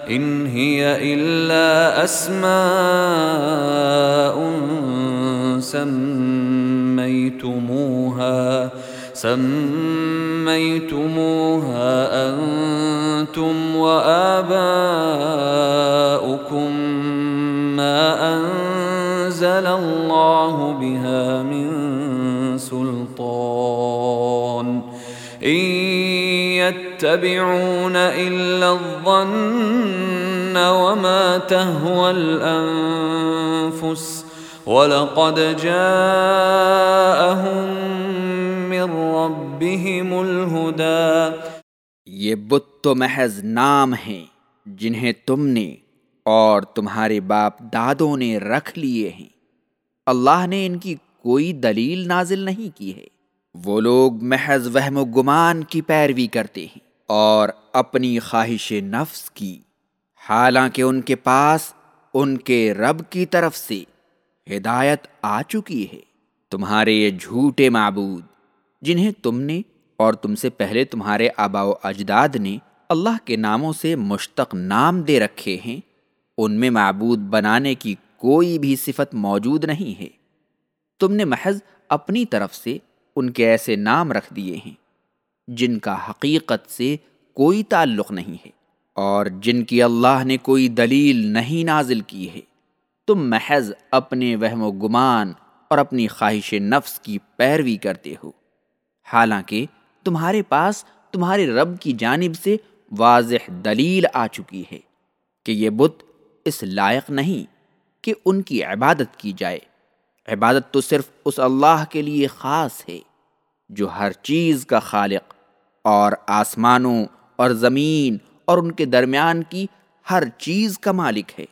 ان هي الا اسماء سميتموها سميتموها انتم وآباؤكم ما انزل الله بها من سلطان. يتبعون إلا الظن وما تهوى الأنفس ولقد جاءهم من ربهم الهدى یہ بت تو محض نام ہیں جنہیں تم نے اور تمہارے باپ دادوں نے رکھ لیے ہیں۔ اللہ نے ان کی کوئی دلیل نازل نہیں کی ہے۔ وہ لوگ محض وہم و گمان کی پیروی کرتے ہیں اور اپنی خواہش نفس کی، حالانکہ ان کے پاس ان کے رب کی طرف سے ہدایت آ چکی ہے۔ تمہارے یہ جھوٹے معبود، جنہیں تم نے اور تم سے پہلے تمہارے آبا و اجداد نے اللہ کے ناموں سے مشتق نام دے رکھے ہیں، ان میں معبود بنانے کی کوئی بھی صفت موجود نہیں ہے۔ تم نے محض اپنی طرف سے ان کے ایسے نام رکھ دیے ہیں، جن کا حقیقت سے کوئی تعلق نہیں ہے۔ اور جن کی اللہ نے کوئی دلیل نہیں نازل کی ہے تم محض اپنے وہم و گمان اور اپنی خواہش نفس کی پیروی کرتے ہو۔ حالانکہ تمہارے پاس تمہارے رب کی جانب سے واضح دلیل آ چکی ہے کہ یہ بت اس لائق نہیں کہ ان کی عبادت کی جائے۔ عبادت تو صرف اس اللہ کے لیے خاص ہے جو ہر چیز کا خالق اور آسمانوں اور زمین اور ان کے درمیان کی ہر چیز کا مالک ہے۔